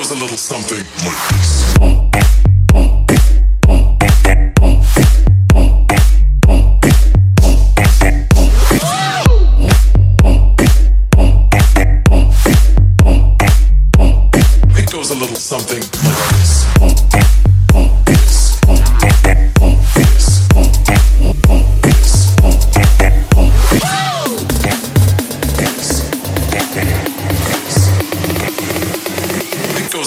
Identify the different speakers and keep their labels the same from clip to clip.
Speaker 1: goes a little something like this. something.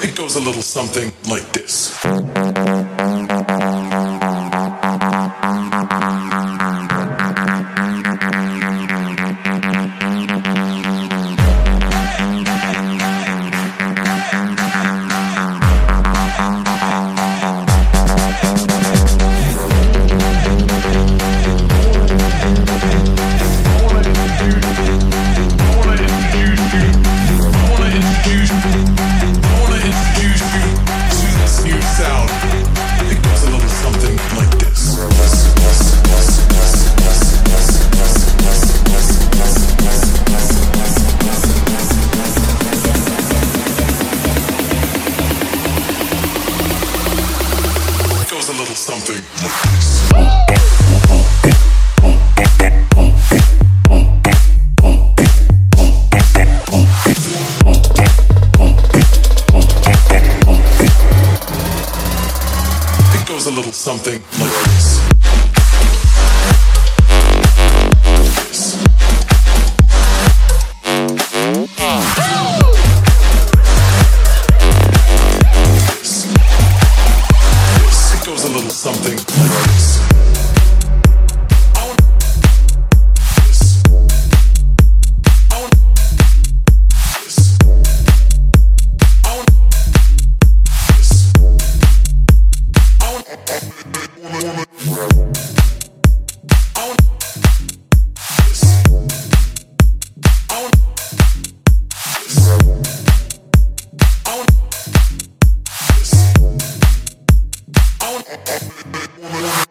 Speaker 1: It goes a little something like this. us a little something. something like this. something. ¡Apártenme, por!